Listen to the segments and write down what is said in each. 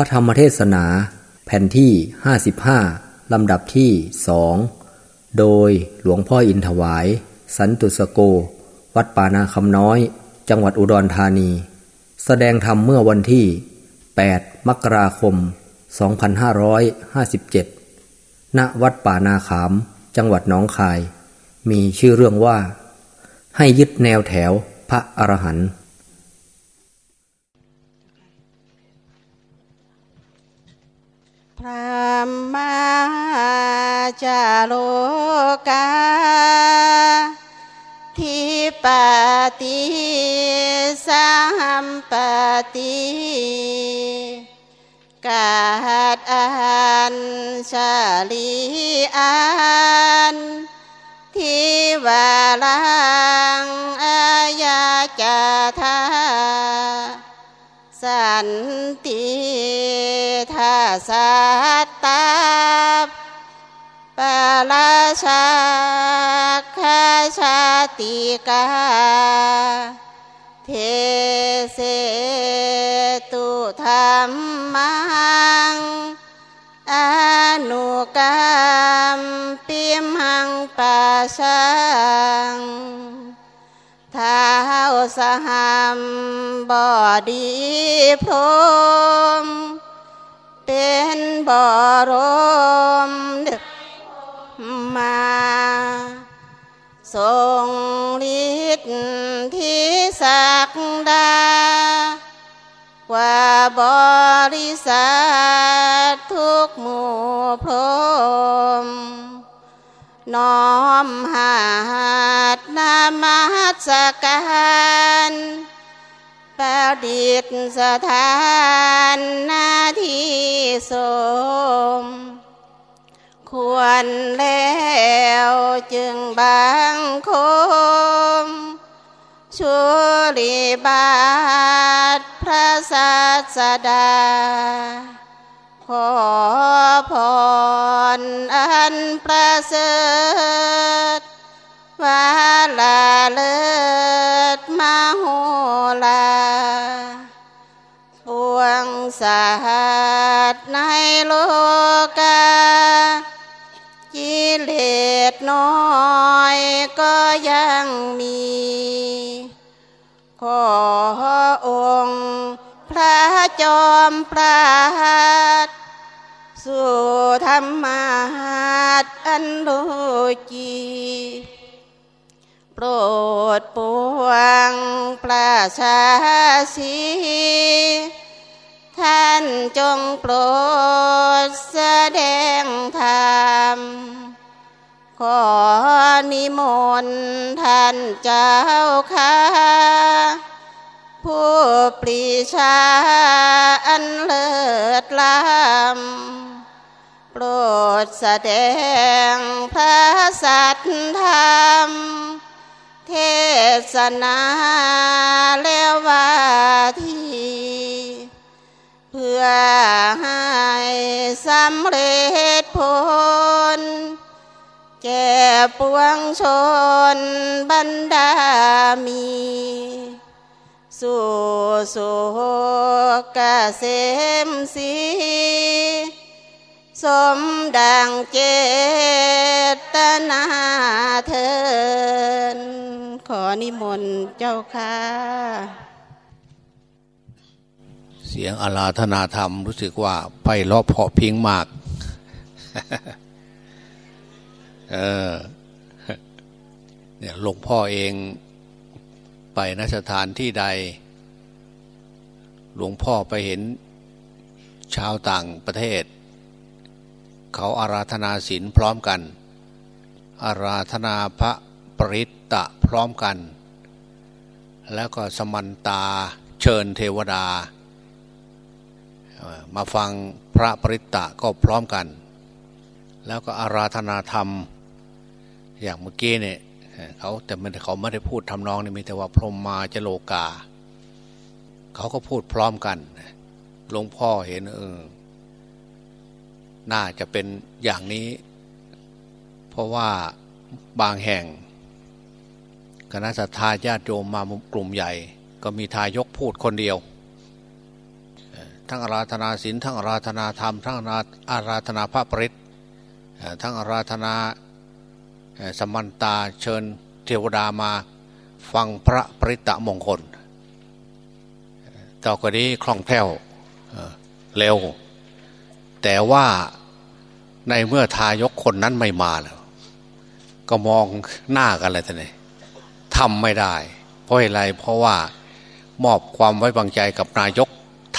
พระธรรมเทศนา แผ่นที่ 55 ลำดับที่สองโดยหลวงพ่ออินถวาย สันตุสโก วัดป่านาคำน้อย จังหวัดอุดรธานี แสดงธรรมเมื่อวันที่ 8 มกราคม 2557 ณ วัดป่านาขาม จังหวัดหนองคาย มีชื่อเรื่องว่า ให้ยึดแนวแถวพระอรหันต์ พระมาจาโลกาทิปติสัมปติกาดอันชาลีอันทิวาลังอายาจาทา สันติทาสัตตาปาราชาคาชาติกาเทเสตุธรรมังอนุกรรมปิมังปัสสังท้าวสหัม บอดีพรมเป็นบรมมาทรงฤทธิ์ที่ศักดากว่าบริษัททุกหมู่พรมน้อมหาดนามัสการ ประดิษฐานหน้าที่สม ควรแล้วจึงบังคมชุลิบาทพระศาสดา ขอพรอันประเสริฐวาลาเลิศ โหลาปวงสาดในโลกากิเลสน้อยก็ยังมี ขอองค์พระจอมปราดสู่ธรรมาตอันโลกี ปรดปวงประชาสีท่านจงโปรดแสดงธรรม ขอนิมนต์ท่านเจ้าค่ะผู้ปรีชาอันเลิศล้ำโปรดแสดงพระสัทธรรม เทศนาแล้วว่าทีเพื่อให้สำเร็จผล แก่ปวงชนบรรดามี สู่สุกเกษมสี สมดังเจตนาเทิน ขอนิมนต์เจ้าค่ะ เสียงอาราธนาธรรมรู้สึกว่าไปเลาะเพาะพิงมาก เออเนี่ยหลวงพ่อเองไปนสถานที่ใด หลวงพ่อไปเห็นชาวต่างประเทศ เขาอาราธนาศีลพร้อมกัน อาราธนาพระปริตตะพร้อมกัน แล้วก็สมันตาเชิญเทวดา มาฟังพระปริตตะก็พร้อมกัน แล้วก็อาราธนาธรรมอย่างเมื่อกี้เนี่ยเขาแต่มันเขาไม่ได้พูดทำนองนี่มีแต่ว่าพรหมมาจโลกา เขาก็พูดพร้อมกันหลวงพ่อเห็นเออ น่าจะเป็นอย่างนี้ เพราะว่าบางแห่ง คณะสัตยาญาติโยมมากลุ่มใหญ่ ก็มีทายกพูดคนเดียว ทั้งอาราธนาศีลทั้งอาราธนาธรรม ทั้งอาราธนาพระปริตทั้งอาราธนาสมันตาเชิญเทวดามาฟังพระปริตะมงคล ต่อก็นี้คล่องแคล่วเร็ว แต่ว่าในเมื่อทายกคนนั้นไม่มาแล้ว ก็มองหน้ากันเลยท่านทำไม่ได้ เพราะอะไรเพราะว่ามอบความไว้วางใจกับนายก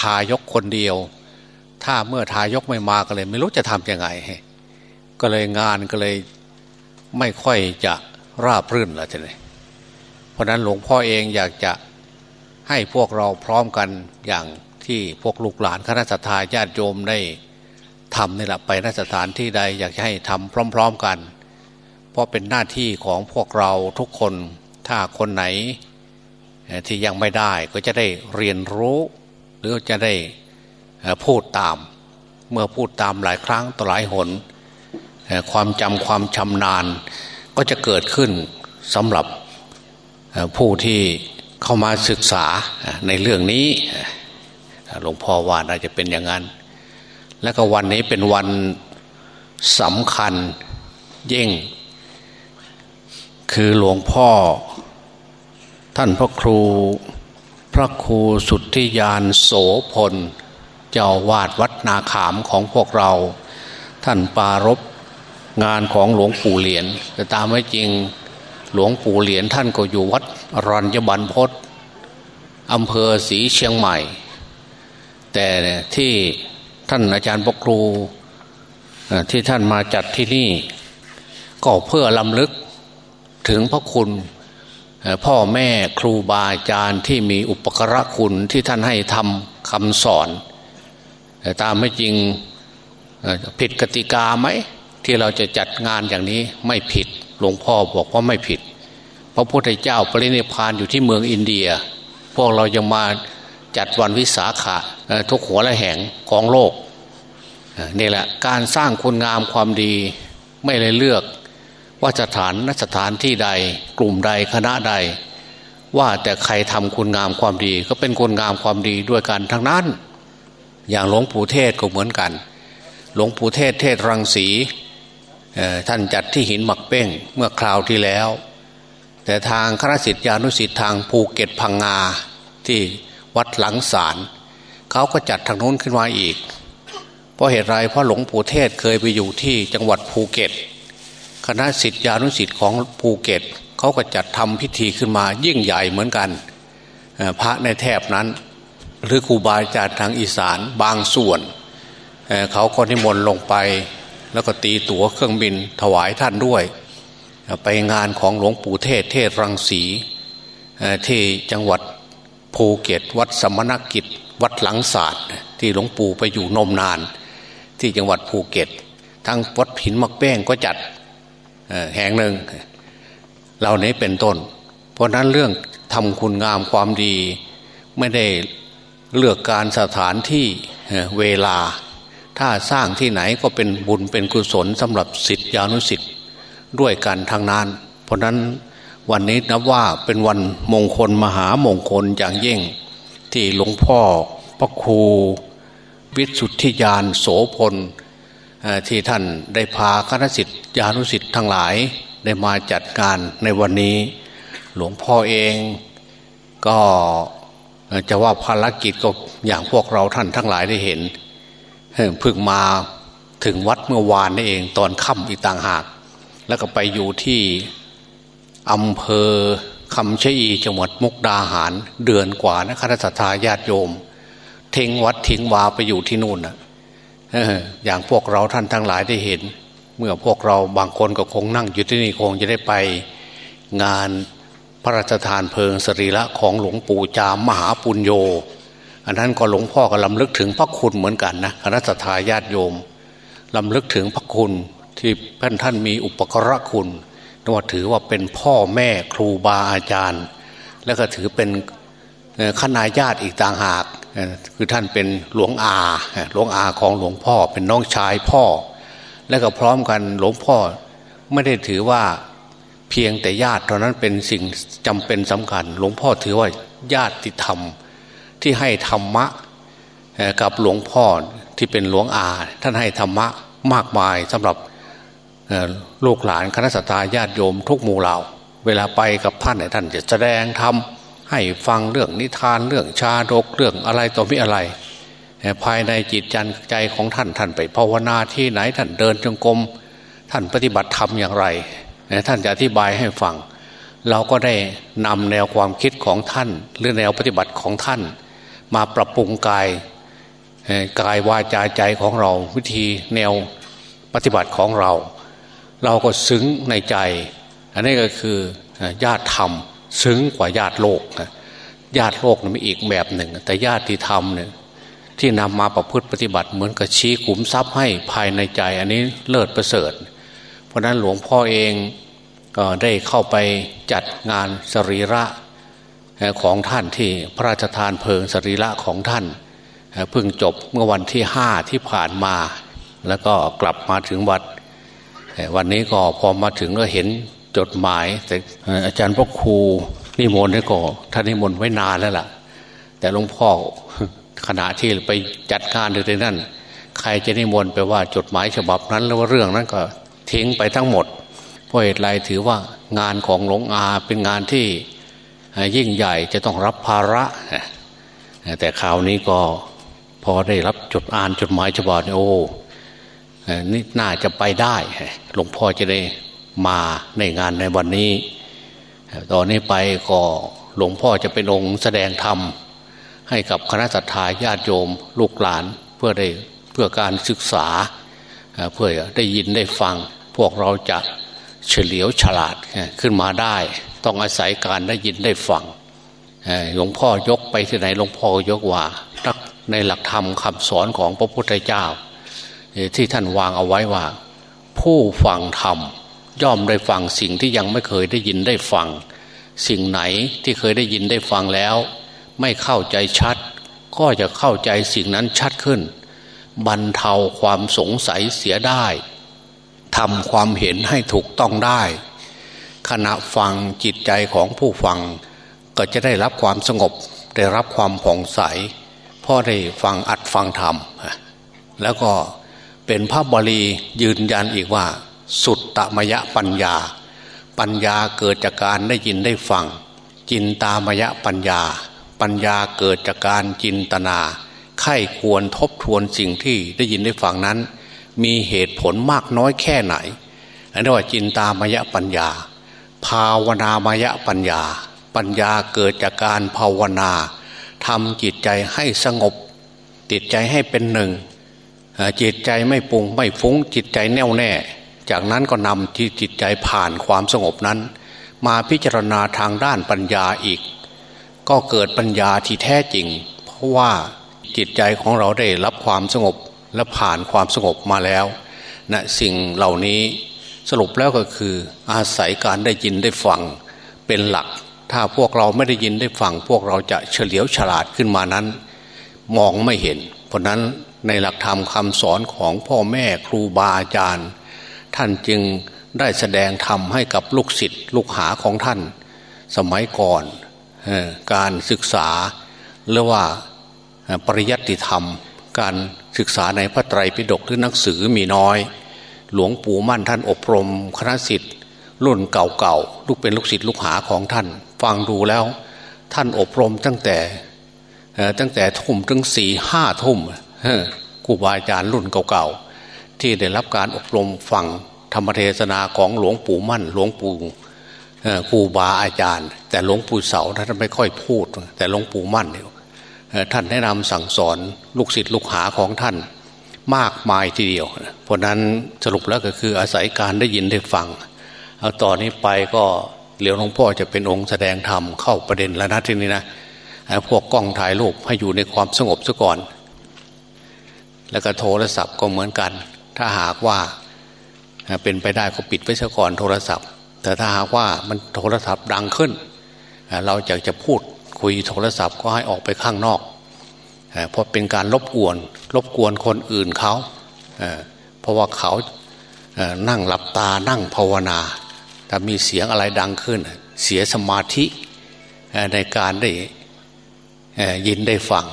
ทายกคนเดียว ถ้าเมื่อทายกไม่มาก็เลย ไม่รู้จะทำยังไง ก็เลยงานก็เลยไม่ค่อยจะราบรื่นแล้วท่านเพราะนั้นหลวงพ่อเองอยากจะให้พวกเราพร้อมกันอย่างที่พวกลูกหลานคณะสัตยาญาติโยมได้ ทำนี่แหละไปนสถานที่ใดอยากจะให้ทำพร้อม ๆกัน เพราะเป็นหน้าที่ของพวกเราทุกคนถ้าคนไหนที่ยังไม่ได้ก็จะได้เรียนรู้ หรือจะได้พูดตาม เมื่อพูดตามหลายครั้งต่อหลายหน ความจำความชำนาญก็จะเกิดขึ้นสำหรับผู้ที่เข้ามาศึกษาในเรื่องนี้หลวงพ่อว่าน่าจะเป็นอย่างนั้น และก็วันนี้เป็นวันสำคัญยิ่ง คือหลวงพ่อ ท่านพระครู พระครูสุทธิยานโสพล เจ้าวาดวัดนาขามของพวกเรา ท่านปารบงานของหลวงปู่เหรียญแต่ตามไม่จริงหลวงปู่เหรียญท่านก็อยู่วัดรัญญบันพศอำเภอศรีเชียงใหม่ แต่ที่ ท่านอาจารย์ปครูที่ท่านมาจัดที่นี่ ก็เพื่อลำลึกถึงพระคุณพ่อแม่ครูบาอาจารย์ที่มีอุปกระคุณที่ท่านให้ทำคำสอนแต่ตามไม่จริงผิดกติกาไหม ที่เราจะจัดงานอย่างนี้ไม่ผิดหลวงพ่อบอกว่าไม่ผิด พระพุทธเจ้าปรินิพานอยู่ที่เมืองอินเดีย พวกเรายังมา จัดวันวิสาขะทุกหัวและแห่งของโลกนี่แหละการสร้างคุณงามความดีไม่เลยเลือกว่าสถานนสถานที่ใดกลุ่มใดคณะใด ว่าแต่ใครทำคุณงามความดี ก็เป็นคุณงามความดีด้วยกันทั้งนั้น อย่างหลวงปู่เทสก์ก็เหมือนกัน หลวงปู่เทสก์ เทสรังสีท่านจัดที่หินหมักเป้งเมื่อคราวที่แล้ว แต่ทางคณะศิษยานุศิษย์ทางภูเก็ตพังงาที่ วัดหลังศาลเขาก็จัดทางโน้นขึ้นมาอีก เพราะเหตุไรเพราะหลวงปู่เทสก์เคยไปอยู่ที่จังหวัดภูเก็ต คณะสิทธิานุสิทธิ์ของภูเก็ตเขาก็จัดทำพิธีขึ้นมายิ่งใหญ่เหมือนกัน พระในแถบนั้น หรือครูบาอาจารย์ทางอีสานบางส่วนเขาก็นิมนต์ลงไป แล้วก็ตีตั๋วเครื่องบินถวายท่านด้วย ไปงานของหลวงปู่เทศเทศรังสีที่จังหวัด ภูเก็ตวัดสมณกิจ วัดหลังศาสตร์ ที่หลวงปู่ไปอยู่นมนาน ที่จังหวัดภูเก็ต ทั้งวัดผินมักแป้งก็จัดแห่งหนึ่งเหล่านี้เป็นต้น เพราะนั้นเรื่องทำคุณงามความดี ไม่ได้เลือกการสถานที่เวลา ถ้าสร้างที่ไหนก็เป็นบุญเป็นกุศลสำหรับสิทธิอนุสิทธิ์ด้วยกันทางนั้น เพราะนั้น วันนี้นับว่าเป็นวันมงคลมหามงคลอย่างยิ่ง ที่หลวงพ่อพระครู วิสุทธิยานโสพลที่ท่านได้พาคณะสิทธิานุสิทธิ์ทั้งหลายได้มาจัดงานในวันนี้ หลวงพ่อเองก็จะว่าภารกิจก็อย่างพวกเราท่านทั้งหลายได้เห็นเพิ่งมาถึงวัดเมื่อวานนี่เองตอนค่ำอีกต่างหาก แล้วก็ไปอยู่ที่ อำเภอคำชะอีจังหวัดมุกดาหาร เดือนกว่านะคณะสัตยาติโยมทิ้งวัดทิ้งวาไปอยู่ที่นู่นนะอย่างพวกเราท่านทั้งหลายได้เห็น เมื่อพวกเราบางคนก็คงนั่งอยู่ที่นี่คงจะได้ไปงานพระราชทานเพลิงสรีระของหลวงปู่จามมหาปุญโญอันนั้นก็หลวงพ่อก็ลำลึกถึงพระคุณเหมือนกันนะคณะทาญาติโยมลำลึกถึงพระคุณที่ท่านท่านมีอุปกรณคุณ ว่าถือว่าเป็นพ่อแม่ครูบาอาจารย์ แล้วก็ถือเป็นขณาญาติอีกต่างหาก คือท่านเป็นหลวงอาหลวงอาของหลวงพ่อเป็นน้องชายพ่อ แล้วก็พร้อมกันหลวงพ่อไม่ได้ถือว่าเพียงแต่ญาติเท่านั้นเป็นสิ่งจำเป็นสำคัญ หลวงพ่อถือว่าญาติธรรมที่ให้ธรรมะกับหลวงพ่อที่เป็นหลวงอา ท่านให้ธรรมะมากมายสำหรับ ลูกหลานคณะสัตยาญาติโยมทุกหมู่เหล่า เวลาไปกับท่านท่านจะแสดงธรรมให้ฟังเรื่องนิทานเรื่องชาดกเรื่องอะไรต่อมีอะไร ภายในจิตใจของท่านท่านไปภาวนาที่ไหนท่านเดินจงกรมท่านปฏิบัติธรรมอย่างไร ท่านจะอธิบายให้ฟัง เราก็ได้นำแนวความคิดของท่าน หรือแนวปฏิบัติของท่าน มาปรับปรุงกายกายวาจาใจของเราวิธีแนวปฏิบัติของเรา เราก็ซึ้งในใจ อันนี้ก็คือญาติธรรม ซึ้งกว่าญาติโลกญาติโลกนี่มีอีกแบบหนึ่ง แต่ญาติธรรมเนี่ยที่นำมาประพฤติปฏิบัติเหมือนกับชี้ขุมทรัพย์ให้ภายในใจ อันนี้เลิศประเสริฐ เพราะนั้นหลวงพ่อเองก็ได้เข้าไปจัดงานสรีระของท่านที่พระราชทานเพลิงสรีระของท่านเพิ่งจบเมื่อวันที่ห้าที่ผ่านมา แล้วก็กลับมาถึงวัด วันนี้ก็พอมาถึงก็เห็นจดหมาย แต่อาจารย์พ่อครูนิมนต์นี่ก็ท่านนิมนต์ไว้นานแล้วล่ะ แต่หลวงพ่อขณะที่ไปจัดการอยู่ในนั้นใครจะนิมนต์ไปว่าจดหมายฉบับนั้นหรือว่าเรื่องนั้นก็ทิ้งไปทั้งหมด เพราะเหตุไรถือว่างานของหลวงอาเป็นงานที่ยิ่งใหญ่จะต้องรับภาระ แต่คราวนี้ก็พอได้รับจดอ่านจดหมายฉบับนี้โอ้ นี่น่าจะไปได้หลวงพ่อจะได้มาในงานในวันนี้ ตอนนี้ไปก็หลวงพ่อจะเป็นองค์แสดงธรรม ให้กับคณะสัตยาญาติโยมลูกหลานเพื่อได้เพื่อการศึกษา เพื่อได้ยินได้ฟัง พวกเราจะเฉลียวฉลาดขึ้นมาได้ ต้องอาศัยการได้ยินได้ฟังหลวงพ่อยกไปที่ไหนหลวงพ่อยกว่าในหลักธรรมคำสอนของพระพุทธเจ้า ที่ท่านวางเอาไว้ว่า ผู้ฟังธรรมย่อมได้ฟังสิ่งที่ยังไม่เคยได้ยินได้ฟัง สิ่งไหนที่เคยได้ยินได้ฟังแล้ว ไม่เข้าใจชัด ก็จะเข้าใจสิ่งนั้นชัดขึ้น บรรเทาความสงสัยเสียได้ทำความเห็นให้ถูกต้องได้ ขณะฟังจิตใจของผู้ฟัง ก็จะได้รับความสงบ ได้รับความผ่องใสพ่อได้ฟังอัดฟังธรรมแล้วก็ เป็นพระบาลียืนยันอีกว่า สุดตมยะปัญญา ปัญญาเกิดจากการได้ยินได้ฟัง จินตามยะปัญญา ปัญญาเกิดจากการจินตนาไข้ควรทบทวนสิ่งที่ได้ยินได้ฟังนั้น มีเหตุผลมากน้อยแค่ไหนอันนี้ว่าจินตามยะปัญญา ภาวนามยะปัญญา ปัญญาเกิดจากการภาวนาทำจิตใจให้สงบจิตใจให้เป็นหนึ่ง จิตใจไม่ปุงไม่ฟุ้งจิตใจแน่วแน่ จากนั้นก็นำที่จิตใจผ่านความสงบนั้น มาพิจารณาทางด้านปัญญาอีก ก็เกิดปัญญาที่แท้จริง เพราะว่าจิตใจของเราได้รับความสงบและผ่านความสงบมาแล้วนะสิ่งเหล่านี้สรุปแล้วก็คืออาศัยการได้ยินได้ฟังเป็นหลัก ถ้าพวกเราไม่ได้ยินได้ฟัง พวกเราจะเฉลียวฉลาดขึ้นมานั้น มองไม่เห็น เพราะนั้น ในหลักธรรมคำสอนของพ่อแม่ครูบาอาจารย์ ท่านจึงได้แสดงธรรมให้กับลูกศิษย์ลูกหาของท่าน สมัยก่อนการศึกษาหรือว่าปริยัติธรรม การศึกษาในพระไตรปิฎกหรือหนังสือมีน้อย หลวงปู่มั่นท่านอบรมคณะสิทธิ์รุ่นเก่าๆลูกเป็นลูกศิษย์ลูกหาของท่าน ฟังดูแล้ว ท่านอบรมตั้งแต่ตั้งแต่ทุ่มถึงสี่ห้าทุ่ม ครูบาอาจารย์รุ่นเก่าๆที่ได้รับการอบรมฟังธรรมเทศนาของหลวงปู่มั่น หลวงปู่ครูบาอาจารย์ แต่หลวงปู่เสาท่านไม่ค่อยพูด แต่หลวงปู่มั่นเนี่ยท่านแนะนำสั่งสอนลูกศิษย์ลูกหาของท่านมากมายทีเดียว เพราะนั้นสรุปแล้วก็คืออาศัยการได้ยินได้ฟัง เอาต่อนนี้ไปก็เหลียวหลวงพ่อจะเป็นองค์แสดงธรรมเข้าประเด็นแล้วนะทีนี้นะพวกกล้องถ่ายรูปให้อยู่ในความสงบซะก่อน แล้วก็โทรศัพท์ก็เหมือนกัน ถ้าหากว่าเป็นไปได้ก็ปิดไว้ซะก่อนโทรศัพท์ แต่ถ้าหากว่ามันโทรศัพท์ดังขึ้น เราอยากจะพูดคุยโทรศัพท์ก็ให้ออกไปข้างนอกเพราะเป็นการรบกวน รบกวนคนอื่นเขาเพราะว่าเขานั่งหลับตานั่งภาวนาถ้ามีเสียงอะไรดังขึ้น เสียสมาธิในการได้ยินได้ฟัง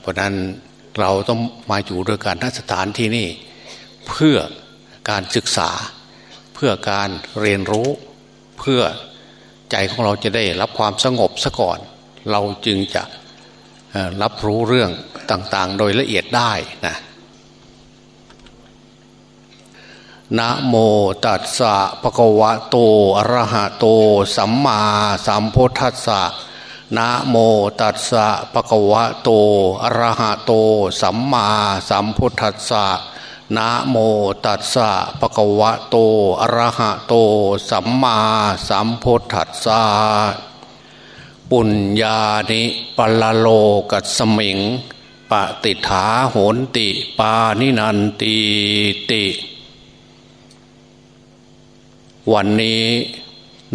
เพราะนั้น เราต้องมาอยู่ด้วยกันนสถานที่นี่เพื่อการศึกษา เพื่อการเรียนรู้เพื่อใจของเราจะได้รับความสงบซะก่อน เราจึงจะรับรู้เรื่องต่างๆ โดยละเอียดได้นะนะโมตัสสะภะคะวะโตอะระหะโต สัมมาสัมพุทธัสสะ นะโมตัสสะภะคะวะโตอะระหะโต สัมมาสัมพุทธัสสะนะโมตัสสะภะคะวะโตอะระหะโต สัมมาสัมพุทธัสสะปุญญานิปัลโลกัสมิงปฏิฐาโหนติปานินันติติ วันนี้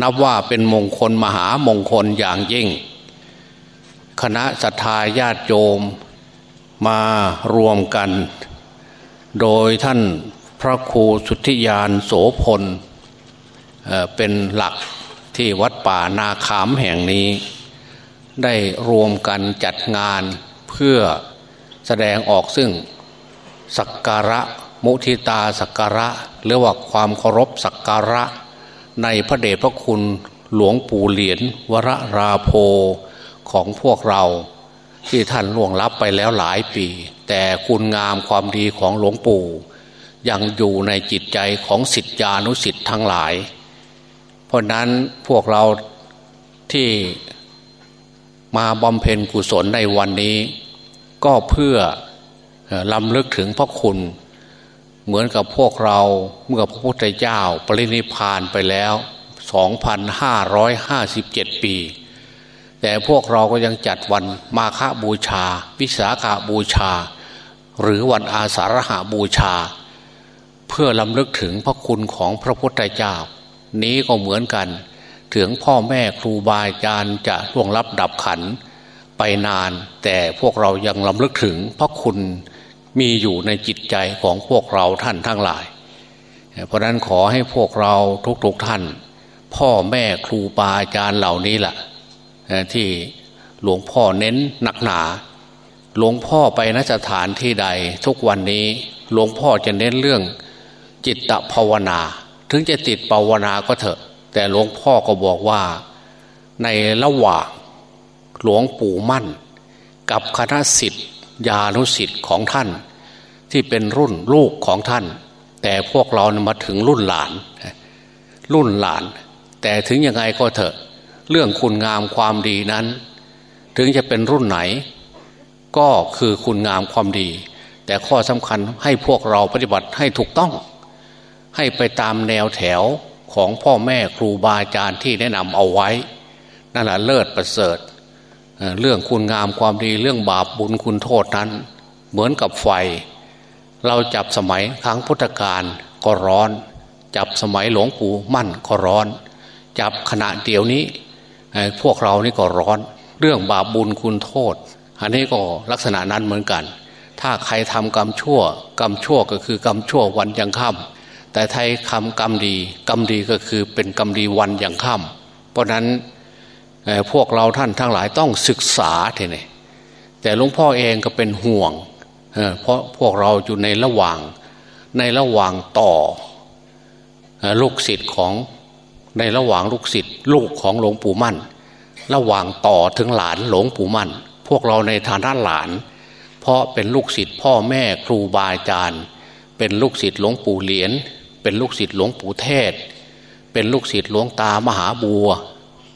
นับว่าเป็นมงคลมหามงคลอย่างยิ่ง คณะสัตยาญาติโยมมารวมกัน โดยท่านพระครูสุทธิยานโสพลเป็นหลักที่วัดป่านาขามแห่งนี้ ได้รวมกันจัดงานเพื่อแสดงออกซึ่งสักการะมุทิตาสักการะหรือว่าความเคารพสักการะ ในพระเดชพระคุณหลวงปู่เหรียญวรราโพ ของพวกเรา ที่ท่านล่วงลับไปแล้วหลายปี แต่คุณงามความดีของหลวงปู่ยังอยู่ในจิตใจของสิทธิานุสิทธ์ทั้งหลาย เพราะนั้นพวกเราที่มาบำเพ็ญกุศลในวันนี้ ก็เพื่อลำลึกถึงพระคุณ เหมือนกับพวกเราเมื่อพระพุทธเจ้าปรินิพานไปแล้ว 2,557 ปี แต่พวกเราก็ยังจัดวันมาฆบูชา วิสาขาบูชา หรือวันอาสาฬหาบูชา เพื่อลำลึกถึงพระคุณของพระพุทธเจ้า นี้ก็เหมือนกัน ถึงพ่อแม่ครูบาอาจารย์จะล่วงลับดับขันไปนาน แต่พวกเรายังลำลึกถึงพระคุณมีอยู่ในจิตใจของพวกเราท่านทั้งหลาย เพราะนั้นขอให้พวกเราทุกๆทท่าน พ่อแม่ครูบาอาจารย์เหล่านี้แหละ ที่หลวงพ่อเน้นหนักหนา หลวงพ่อไปนสถานที่ใด ทุกวันนี้หลวงพ่อจะเน้นเรื่องจิตภาวนา ถึงจะติดภาวนาก็เถอะ แต่หลวงพ่อก็บอกว่าในระหว่างหลวงปู่มั่น กับคณะสิทธิญาณุสิทธิ์ของท่าน ที่เป็นรุ่นลูกของท่าน แต่พวกเรามาถึงรุ่นหลาน รุ่นหลาน แต่ถึงยังไงก็เถอะ เรื่องคุณงามความดีนั้น ถึงจะเป็นรุ่นไหน ก็คือคุณงามความดี แต่ข้อสำคัญให้พวกเราปฏิบัติให้ถูกต้อง ให้ไปตามแนวแถวของพ่อแม่ครูบาอาจารย์ที่แนะนำเอาไว้ นั่นแหละเลิศประเสริฐ เรื่องคุณงามความดีเรื่องบาปบุญคุณโทษนั้น เหมือนกับไฟ เราจับสมัยครั้งพุทธกาลก็ร้อน จับสมัยหลวงปู่มั่นก็ร้อน จับขณะเดียวนี้ พวกเรานี่ก็ร้อน เรื่องบาปบุญคุณโทษ อันนี้ก็ลักษณะนั้นเหมือนกัน ถ้าใครทำกรรมชั่ว กรรมชั่วก็คือกรรมชั่ววันยังค่ำแต่ไทยคำกรรมดี กรรมดีก็คือเป็นกรรมดีวันยังค่ำเพราะนั้นพวกเราท่านทั้งหลายต้องศึกษาทีนี่แต่หลวงพ่อเองก็เป็นห่วงเพราะพวกเราอยู่ในระหว่างในระหว่างต่อลูกศิษย์ของ ในระหว่างลูกศิษย์ลูกของหลวงปู่มั่น ระหว่างต่อถึงหลานหลวงปู่มั่น พวกเราในฐานะหลาน เพราะเป็นลูกศิษย์พ่อแม่ครูบาอาจารย์ เป็นลูกศิษย์หลวงปู่เหรียญเป็นลูกศิษย์หลวงปู่เทศ เป็นลูกศิษย์หลวงตามหาบัว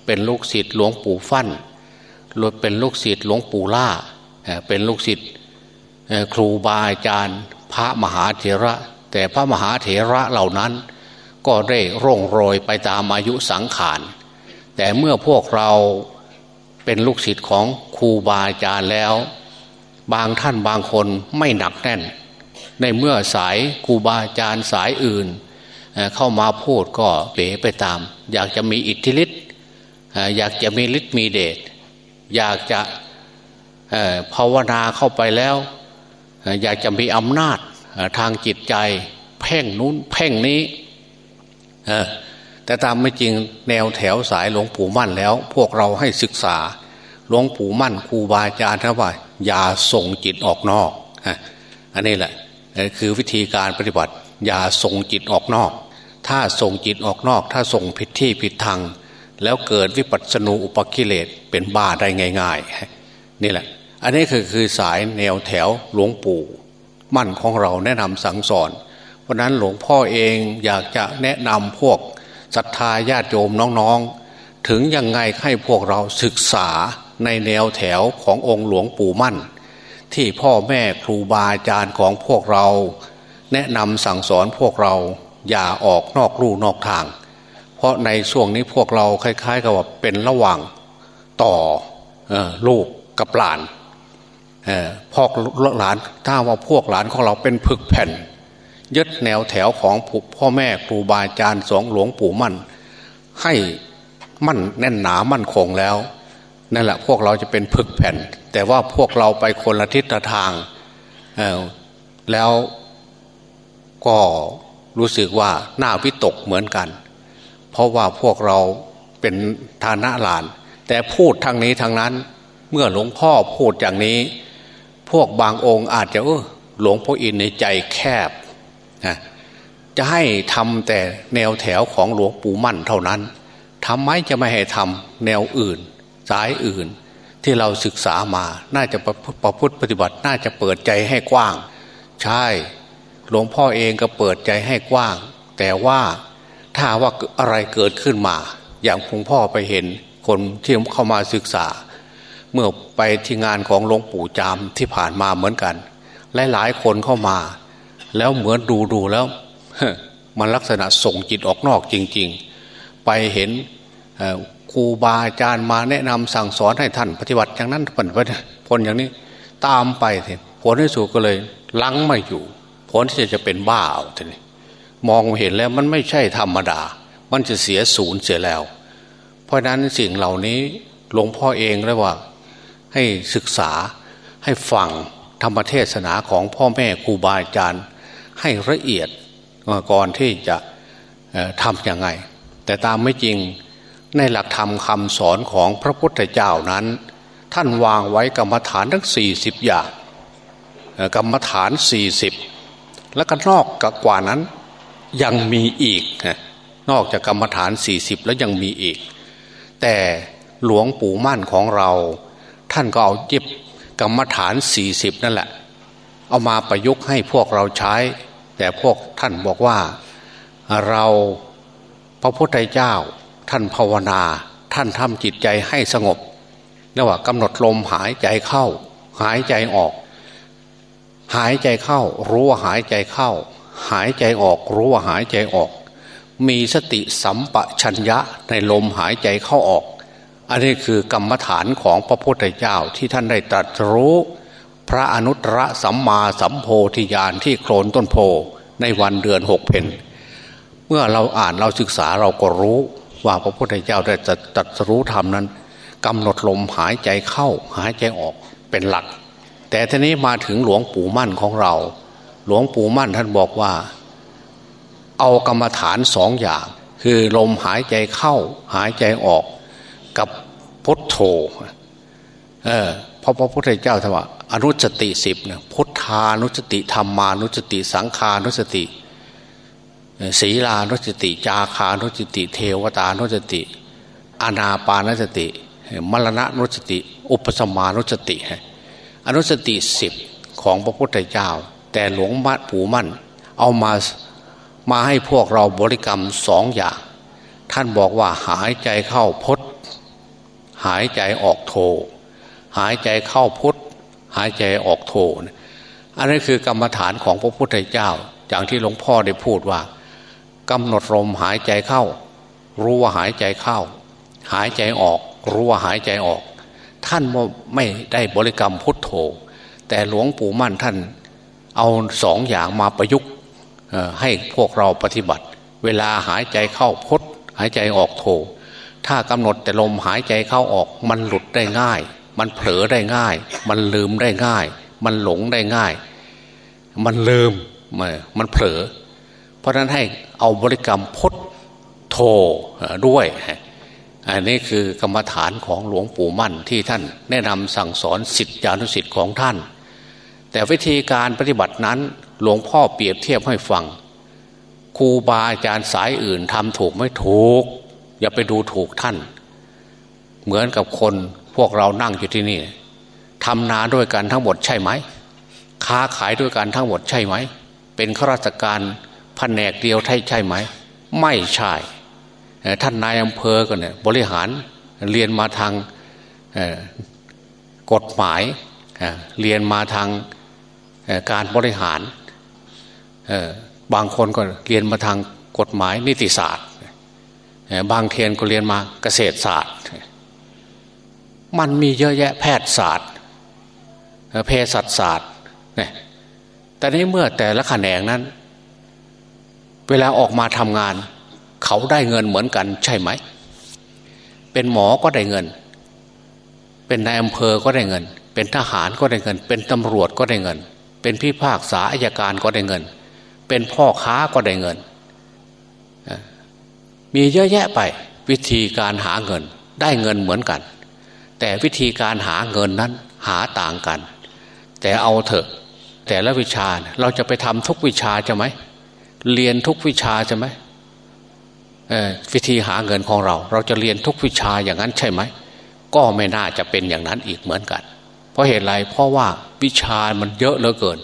เป็นลูกศิษย์หลวงปู่ฟั่นเป็นลูกศิษย์หลวงปู่ล่า เป็นลูกศิษย์ครูบาอาจารย์ พระมหาเถระ แต่พระมหาเถระเหล่านั้น ก็ได้ร่งโรยไปตามอายุสังขาร แต่เมื่อพวกเราเป็นลูกศิษย์ของครูบาอาจารย์แล้ว บางท่านบางคนไม่หนักแน่น ในเมื่อสายครูบาอาจารย์สายอื่น เข้ามาพูดก็เป๋ไปตาม อยากจะมีอิทธิฤทธิ์อยากจะมีฤทธิ์มีเดชอยากจะภาวนาเข้าไปแล้ว อยากจะมีอำนาจทางจิตใจ เพ่งนู้นเพ่งนี้ แต่ตามไม่จริงแนวแถวสายหลวงปู่มั่นแล้ว พวกเราให้ศึกษาหลวงปู่มั่นครูบาอาจารย์ท่านว่า อย่าส่งจิตออกนอกอันนี้แหละคือวิธีการปฏิบัติ อย่าส่งจิตออกนอก ถ้าส่งจิตออกนอก ถ้าส่งผิดที่ผิดทางแล้วเกิดวิปัสสนูอุปกิเลสเป็นบ้าได้ง่าย ๆ นี่แหละ อันนี้คือคือสายแนวแถวหลวงปู่ มั่นของเราแนะนำสั่งสอน เพราะนั้นหลวงพ่อเองอยากจะแนะนำพวกศรัทธาญาติโยมน้องๆ ถึงยังไงให้พวกเราศึกษาในแนวแถวขององค์หลวงปู่มั่น ที่พ่อแม่ครูบาอาจารย์ของพวกเรา แนะนำสั่งสอนพวกเราอย่าออกนอกลู่นอกทาง เพราะในช่วงนี้พวกเราคล้ายๆ กับว่าเป็นระหว่างต่ออลูกกับหลานพ่อหลานถ้าว่าพวกหลานของเราเป็นผึกแผ่น ยึดแนวแถวของพ่อแม่ครูบาอาจารย์สองหลวงปู่มั่น ให้มั่นแน่นหนามั่นคงแล้วนั่นแหละพวกเราจะเป็นผึกแผ่น แต่ว่าพวกเราไปคนละทิศทางแล้วก็รู้สึกว่าหน้าวิตกเหมือนกัน เพราะว่าพวกเราเป็นฐานะหลาน แต่พูดทางนี้ทางนั้น เมื่อหลวงพ่อพูดอย่างนี้ พวกบางองค์อาจจะเออหลวงพ่ออินในใจแคบ จะให้ทำแต่แนวแถวของหลวงปู่มั่นเท่านั้นทำไมจะไม่ให้ทำแนวอื่น สายอื่น ที่เราศึกษามาน่าจะประพฤติปฏิบัติน่าจะเปิดใจให้กว้าง ใช่หลวงพ่อเองก็เปิดใจให้กว้าง แต่ว่าถ้าว่าอะไรเกิดขึ้นมา อย่างหลวงพ่อไปเห็นคนที่เข้ามาศึกษา เมื่อไปที่งานของหลวงปู่จามที่ผ่านมาเหมือนกัน หลายๆคนเข้ามา แล้วเหมือนดูดูแล้วมันลักษณะส่งจิตออกนอกจริง ๆ ไปเห็นครูบาอาจารย์มาแนะนำสั่งสอนให้ท่านปฏิบัติอย่างนั้นผลผลอย่างนี้ตามไปเถอะผลที่สุดก็เลยลังไม่อยู่ ผลที่จะเป็นบ้าเอาทีนี้มองเห็นแล้วมันไม่ใช่ธรรมดา มันจะเสียศูนย์เสียแล้ว เพราะนั้นสิ่งเหล่านี้หลวงพ่อเองเลยว่า ให้ศึกษาให้ฟังธรรมเทศนาของพ่อแม่ครูบาอาจารย์ ให้ละเอียดก่อนที่จะทำยังไง แต่ตามไม่จริงในหลักธรรมคำสอนของพระพุทธเจ้านั้น ท่านวางไว้กรรมฐานทั้งสี่สิบอย่างกรรมฐานสี่สิบแล้วก็นอกกกว่านั้นยังมีอีก นอกจากกรรมฐานสี่สิบแล้วยังมีอีก แต่หลวงปู่มั่นของเรา ท่านก็เอาจิบกรรมฐานสี่สิบนั่นแหละ เอามาประยุกต์ให้พวกเราใช้ แต่พวกท่านบอกว่าเราพระพุทธเจ้า ท่านภาวนา ท่านทำจิตใจให้สงบนี่ว่ากำหนดลมหายใจเข้า หายใจออก หายใจเข้า รู้ว่าหายใจเข้า หายใจออกรู้ว่าหายใจออก มีสติสัมปชัญญะในลมหายใจเข้าออก อันนี้คือกรรมฐานของพระพุทธเจ้าที่ท่านได้ตรัสรู้ พระอนุตตรสัมมาสัมโพธิญาณที่โคลนต้นโพในวันเดือนหกเพนเมื่อเราอ่านเราศึกษาเราก็รู้ว่าพระพุทธเจ้าได้จัดรู้ธรรมนั้นกำหนดลมหายใจเข้าหายใจออกเป็นหลัก แต่ทีนี้มาถึงหลวงปู่มั่นของเรา หลวงปู่มั่นท่านบอกว่า เอากรรมฐานสองอย่าง คือลมหายใจเข้าหายใจออกกับพุทโธเออพระพุทธเจ้าท่านว่า อนุสติสิบเนี่ยพุทธานุสติธรรมานุสติสังขานุสติศีลานุสติ จาคานุสติ เทวตานุสติอนาปานุสติ มรณะนุสติ อุปสมานุสติ อนุสติสิบของพระพุทธเจ้า แต่หลวงมัดผูมั่น เอามามาให้พวกเราบริกรรมสองอย่าง ท่านบอกว่าหายใจเข้าพดหายใจออกโท หายใจเข้าพุท หายใจออกโทอันนี้คือกรรมฐานของพระพุทธเจ้า อย่างที่หลวงพ่อได้พูดว่ากำหนดลมหายใจเข้า รู้ว่าหายใจเข้า หายใจออก รู้ว่าหายใจออก ท่านไม่ได้บริกรรมพุทโธ แต่หลวงปู่มั่นท่านเอาสองอย่างมาประยุกต์ให้พวกเราปฏิบัติ เวลาหายใจเข้าพุทหายใจออกโธถ้ากำหนดแต่ลมหายใจเข้าออกมันหลุดได้ง่าย มันเผลอได้ง่าย มันลืมได้ง่าย มันหลงได้ง่าย มันลืมมันเผลอ เพราะนั้นให้เอาบริกรรมพดโทด้วย อันนี้คือกรรมฐานของหลวงปู่มั่นที่ท่านแนะนำสั่งสอนสิทธิอนุสิทธิ์ของท่าน แต่วิธีการปฏิบัตินั้นหลวงพ่อเปรียบเทียบให้ฟังครูบาอาจารย์สายอื่นทำถูกไม่ถูก อย่าไปดูถูกท่าน เหมือนกับคน พวกเรานั่งอยู่ที่นี่ทำนาด้วยกันทั้งหมดใช่ไหม ค้าขายด้วยกันทั้งหมดใช่ไหม เป็นข้าราชการแผนกเดียวใช่ใช่ไหม ไม่ใช่ ท่านนายอำเภอก็เนี่ยบริหารเรียนมาทางกฎหมายเรียนมาทางการบริหารบางคนก็เรียนมาทางกฎหมายนิติศาสตร์ บางเทียนก็เรียนมาเกษตรศาสตร์ มันมีเยอะแยะแพทยศาสตร์เภสัชศาสตร์เนี่ยแต่นี้เมื่อแต่ละแขนงนั้น เวลาออกมาทำงาน เขาได้เงินเหมือนกันใช่ไหม เป็นหมอก็ได้เงิน เป็นนายอำเภอก็ได้เงิน เป็นทหารก็ได้เงิน เป็นตำรวจก็ได้เงิน เป็นพิพากษาอายการก็ได้เงิน เป็นพ่อค้าก็ได้เงิน มีเยอะแยะไปวิธีการหาเงินได้เงินเหมือนกัน แต่วิธีการหาเงินนั้นหาต่างกัน แต่เอาเถอะ แต่ละวิชาเราจะไปทำทุกวิชาใช่ไหมเรียนทุกวิชาใช่ไหมวิธีหาเงินของเรา เราจะเรียนทุกวิชาอย่างนั้นใช่ไหมก็ไม่น่าจะเป็นอย่างนั้นอีกเหมือนกัน เพราะเหตุไรเพราะว่าวิชามันเยอะเหลือเกิน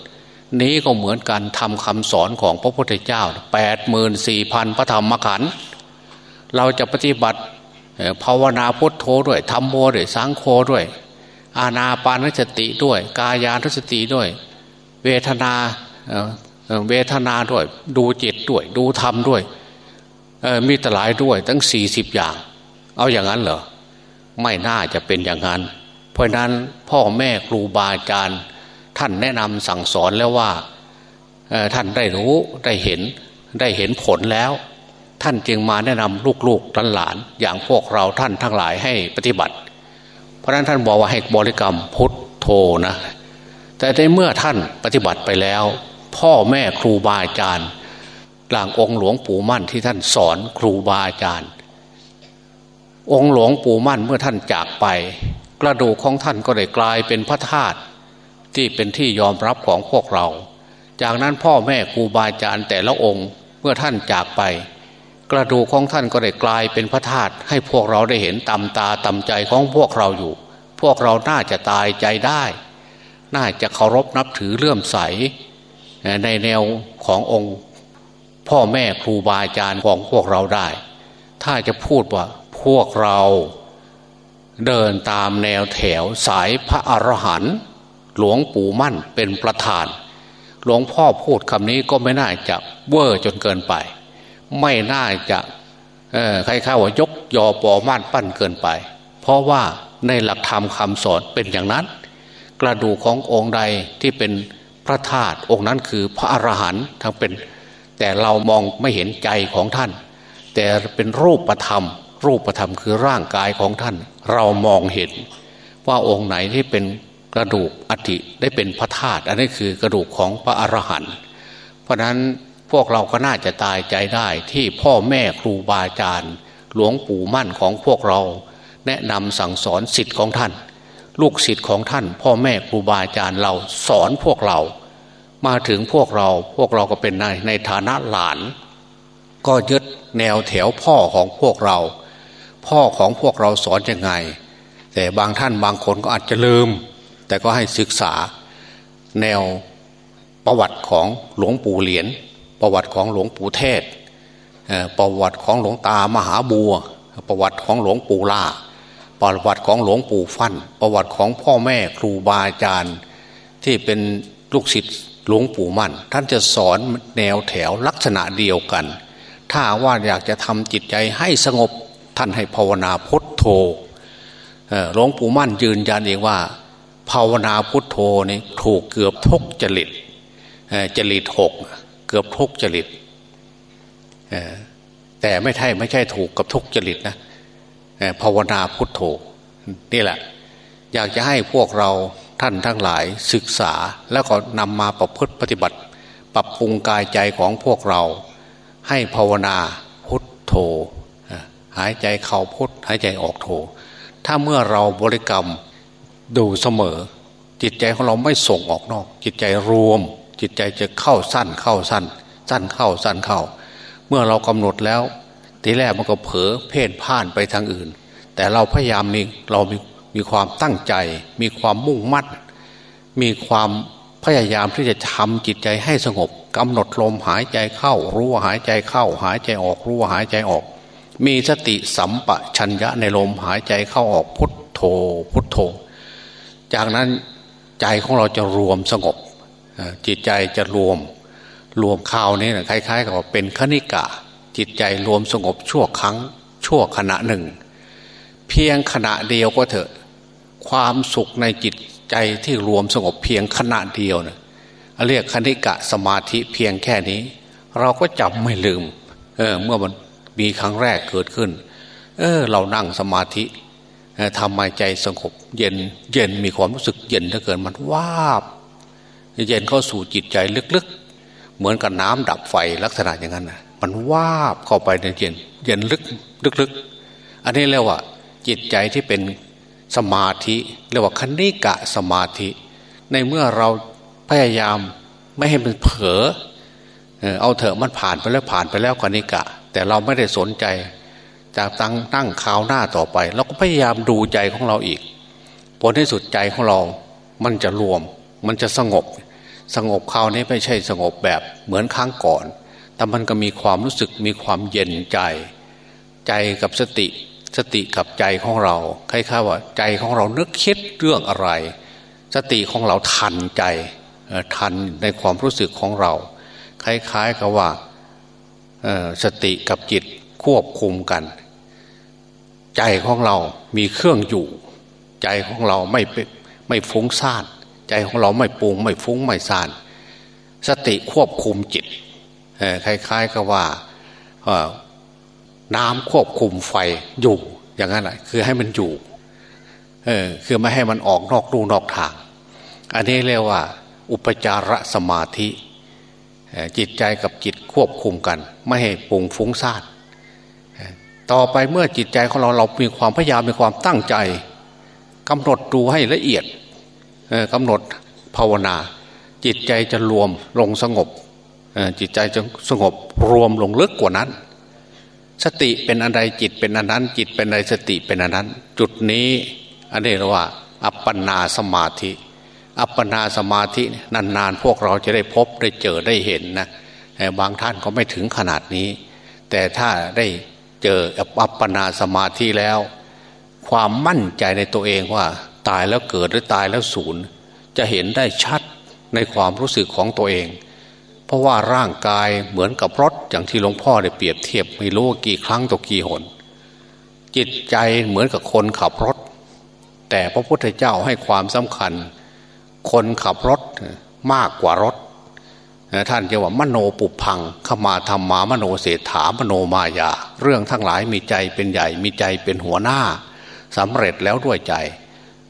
นี้ก็เหมือนกันทำคำสอนของพระพุทธเจ้าแปดหมื่นสี่พันพระธรรมขันธ์เราจะปฏิบัติ ภาวนาพุทโธด้วยธรรมโมด้วยสังโฆด้วย อาณาปานสติด้วย กายานุสติด้วย เวทนาเวทนาด้วย ดูจิตด้วย ดูธรรมด้วยมีตหลายด้วยตั้งสี่สิบอย่าง เอาอย่างนั้นเหรอไม่น่าจะเป็นอย่างนั้น เพราะนั้นพ่อแม่ครูบาอาจารย์ท่านแนะนำสั่งสอนแล้วว่าท่านได้รู้ได้เห็นได้เห็นผลแล้ว ท่านจึงมาแนะนำลูกๆหลานอย่างพวกเราท่านทั้งหลายให้ปฏิบัติ เพราะนั้นท่านบอกว่าให้บริกรรมพุทโธนะ แต่ในเมื่อท่านปฏิบัติไปแล้ว พ่อแม่ครูบาอาจารย์หลังองค์หลวงปู่มั่นที่ท่านสอนครูบาอาจารย์ องค์หลวงปู่มั่นเมื่อท่านจากไป กระดูกของท่านก็ได้กลายเป็นพระธาตุที่เป็นที่ยอมรับของพวกเรา จากนั้นพ่อแม่ครูบาอาจารย์แต่ละองค์เมื่อท่านจากไป กระดูกของท่านก็ได้กลายเป็นพระธาตุให้พวกเราได้เห็นตำตาตำใจของพวกเราอยู่ พวกเราน่าจะตายใจได้ น่าจะเคารพนับถือเลื่อมใส ในแนวขององค์พ่อแม่ครูบาอาจารย์ของพวกเราได้ ถ้าจะพูดว่าพวกเราเดินตามแนวแถวสายพระอรหันต์หลวงปู่มั่นเป็นประธาน หลวงพ่อพูดคำนี้ก็ไม่น่าจะเวอร์จนเกินไป ไม่น่าจะใครๆว่ายกยอปอม่านปั้นเกินไป เพราะว่าในหลักธรรมคำสอนเป็นอย่างนั้น กระดูกขององค์ใดที่เป็นพระธาตุองค์นั้นคือพระอรหันต์ทั้งเป็น แต่เรามองไม่เห็นใจของท่าน แต่เป็นรูปธรรม รูปธรรมคือร่างกายของท่าน เรามองเห็น ว่าองค์ไหนที่เป็นกระดูกอธิได้เป็นพระธาตุอันนี้คือกระดูกของพระอรหันต์เพราะนั้น พวกเราก็น่าจะตายใจได้ที่พ่อแม่ครูบาอาจารย์ หลวงปู่มั่นของพวกเรา แนะนำสั่งสอนสิทธิ์ของท่าน ลูกศิษย์ของท่าน พ่อแม่ครูบาอาจารย์เราสอนพวกเรา มาถึงพวกเราพวกเราก็เป็นในในฐานะหลาน ก็ยึดแนวแถวพ่อของพวกเรา พ่อของพวกเราสอนยังไง แต่บางท่านบางคนก็อาจจะลืม แต่ก็ให้ศึกษาแนวประวัติของหลวงปู่เหรียญ ประวัติของหลวงปู่เทศ ประวัติของหลวงตามหาบัว ประวัติของหลวงปู่ล่า ประวัติของหลวงปู่ฟัน่น ประวัติของพ่อแม่ครูบาอาจารย์ที่เป็นลูกศิษย์หลวงปู่มั่น ท่านจะสอนแนวแถวลักษณะเดียวกัน ถ้าว่าอยากจะทำจิตใจให้สงบท่านให้ภาวนาพุทโธหลวงปู่มั่นยืนยันเองว่า ภาวนาพุทโธนี่ถูกเกือบทุกจริตจริตหกเกือบทุกจริตแต่ไม่ใช่ไม่ใช่ถูกกับทุกจริตนะภาวนาพุทโธนี่แหละ อยากจะให้พวกเราท่านทั้งหลายศึกษาแล้วก็นำมาประพฤติปฏิบัติ ปรับปรุงกายใจของพวกเรา ให้ภาวนาพุทโธหายใจเข้าพุทหายใจออกโทถ้าเมื่อเราบริกรรมดูเสมอ จิตใจของเราไม่ส่งออกนอก จิตใจรวม จิตใจจะเข้าสั้นเข้าสั้น สั้นเข้าสั้นเข้า เมื่อเรากำหนดแล้ว ทีแรกมันก็เผลอเพ่นพ่านไปทางอื่น แต่เราพยายามมีเรามีมีความตั้งใจ มีความมุ่งมั่นมีความพยายามที่จะทำจิตใจให้สงบกำหนดลมหายใจเข้า รู้ว่าหายใจเข้า หายใจออกรู้ว่าหายใจออก มีสติสัมปชัญญะในลมหายใจเข้าออกพุทโธพุทโธ จากนั้นใจของเราจะรวมสงบ จิตใจจะรวม รวมข่าวนี้นะคล้ายๆกับเป็นคณิกะ จิตใจรวมสงบชั่วครั้ง ชั่วขณะหนึ่ง เพียงขณะเดียวก็เถอะ ความสุขในจิตใจที่รวมสงบเพียงขณะเดียวเนะเรียกคณิกะสมาธิเพียงแค่นี้ เราก็จำไม่ลืมเออเมื่อมันมีครั้งแรกเกิดขึ้น เออ เรานั่งสมาธิทำไมใจสงบเย็นเย็นมีความรู้สึกเย็นถ้าเกิดมันวาบ เย็นเข้าสู่จิตใจลึกๆ เหมือนกับน้ำดับไฟลักษณะอย่างนั้นนะมันวาบเข้าไปในเย็นเย็นลึกลึกๆ อันนี้เรียกว่า จิตใจที่เป็นสมาธิเรียกว่าคณิกะสมาธิ ในเมื่อเราพยายามไม่ให้มันเผลอเอาเถอะมันผ่านไปแล้วผ่านไปแล้วคณิกะ แต่เราไม่ได้สนใจจากตั้งตั้งข่าวหน้าต่อไปเราก็พยายามดูใจของเราอีกผลที่สุดใจของเรา มันจะรวม มันจะสงบ สงบคราวนี้ไม่ใช่สงบแบบเหมือนครั้งก่อน แต่มันก็มีความรู้สึกมีความเย็นใจ ใจกับสติ สติกับใจของเราคล้ายๆว่าใจของเรานึกคิดเรื่องอะไร สติของเราทันใจทันในความรู้สึกของเรา คล้ายๆกับว่าสติกับจิตควบคุมกัน ใจของเรามีเครื่องอยู่ ใจของเราไม่ไม่ฟุ้งซ่าน ใจของเราไม่ปุงไม่ฟุ้งไม่ซ่าน สติควบคุมจิตคล้ายๆกับว่าน้ำควบคุมไฟอยู่อย่างนั้นแหละคือให้มันอยู่เออคือไม่ให้มันออกนอกรูนอกทาง อันนี้เรียกว่า อุปจารสมาธิจิตใจกับจิตควบคุมกัน ไม่ให้ปุงฟุ้งซ่านต่อไปเมื่อจิตใจของเราเรามีความพยายามมีความตั้งใจกำหนดดูให้ละเอียด กำหนดภาวนา จิตใจจะรวมลงสงบจิตใจจะสงบรวมลงลึกกว่านั้น สติเป็นอะไรจิตเป็นอันนั้น จิตเป็นอะไรสติเป็นอันนั้น จุดนี้อันนี้เรียกว่า อัปปนาสมาธิ อัปปนาสมาธินานๆ พวกเราจะได้พบได้เจอได้เห็นนะบางท่านก็ไม่ถึงขนาดนี้ แต่ถ้าได้เจออัปปนาสมาธิแล้ว ความมั่นใจในตัวเองว่า ตายแล้วเกิดหรือตายแล้วสูญจะเห็นได้ชัดในความรู้สึกของตัวเอง เพราะว่าร่างกายเหมือนกับรถอย่างที่หลวงพ่อได้เปรียบเทียบไม่รู้กี่ครั้งต่อกี่หน จิตใจเหมือนกับคนขับรถ แต่พระพุทธเจ้าให้ความสำคัญ คนขับรถมากกว่ารถท่านจะว่ามโนปุพังขมาธรรมามโนเศรษฐามโนมายา เรื่องทั้งหลายมีใจเป็นใหญ่มีใจเป็นหัวหน้าสำเร็จแล้วด้วยใจ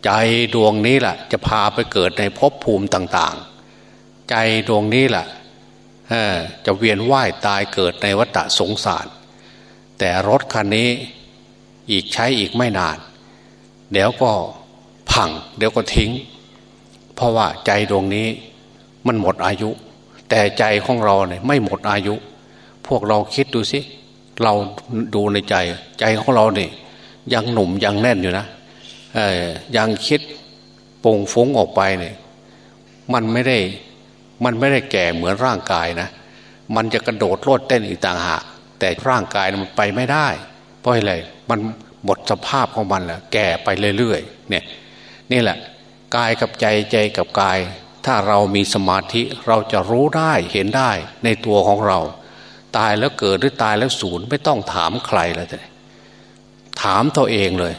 ใจดวงนี้แหละจะพาไปเกิดในภพภูมิต่าง ๆ ใจดวงนี้แหละจะเวียนว่ายตายเกิดในวัฏสงสาร แต่รถคันนี้อีกใช้อีกไม่นาน เดี๋ยวก็พัง เดี๋ยวก็ทิ้ง เพราะว่าใจดวงนี้มันหมดอายุ แต่ใจของเราเนี่ยไม่หมดอายุ พวกเราคิดดูสิ เราดูในใจ ใจของเราเนี่ยยังหนุ่มยังแน่นอยู่นะ ยังคิดปงฟุ้งออกไปเนี่ยมันไม่ได้มันไม่ได้แก่เหมือนร่างกายนะ มันจะกระโดดโลดเต้นอีกต่างหากแต่ร่างกายมันไปไม่ได้ เพราะอะไรมันหมดสภาพของมันแล้วแก่ไปเรื่อยๆเนี่ยนี่แหละกายกับใจใจกับกาย ถ้าเรามีสมาธิเราจะรู้ได้เห็นได้ในตัวของเรา ตายแล้วเกิดหรือตายแล้วสูญไม่ต้องถามใครแล้วแต่ถามตัวเองเลย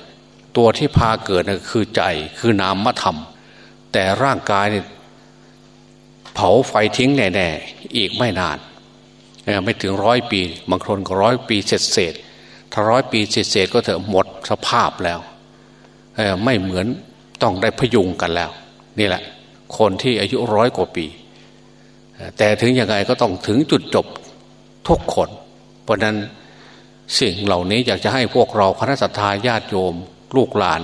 ตัวที่พาเกิดนะคือใจคือนามธรรม แต่ร่างกายเนี่ยเผาไฟทิ้งแน่ๆอีกไม่นาน ไม่ถึงร้อยปีบางคนก็ร้อยปีเสร็จเสร็จถ้าร้อยปีเสร็จเสร็จก็เถอะหมดสภาพแล้วไม่เหมือนต้องได้พยุงกันแล้ว นี่แหละ คนที่อายุร้อยกว่าปี แต่ถึงยังไงก็ต้องถึงจุดจบทุกคน เพราะนั้นสิ่งเหล่านี้อยากจะให้พวกเราคณะสัตยาญาติโยม ลูกหลาน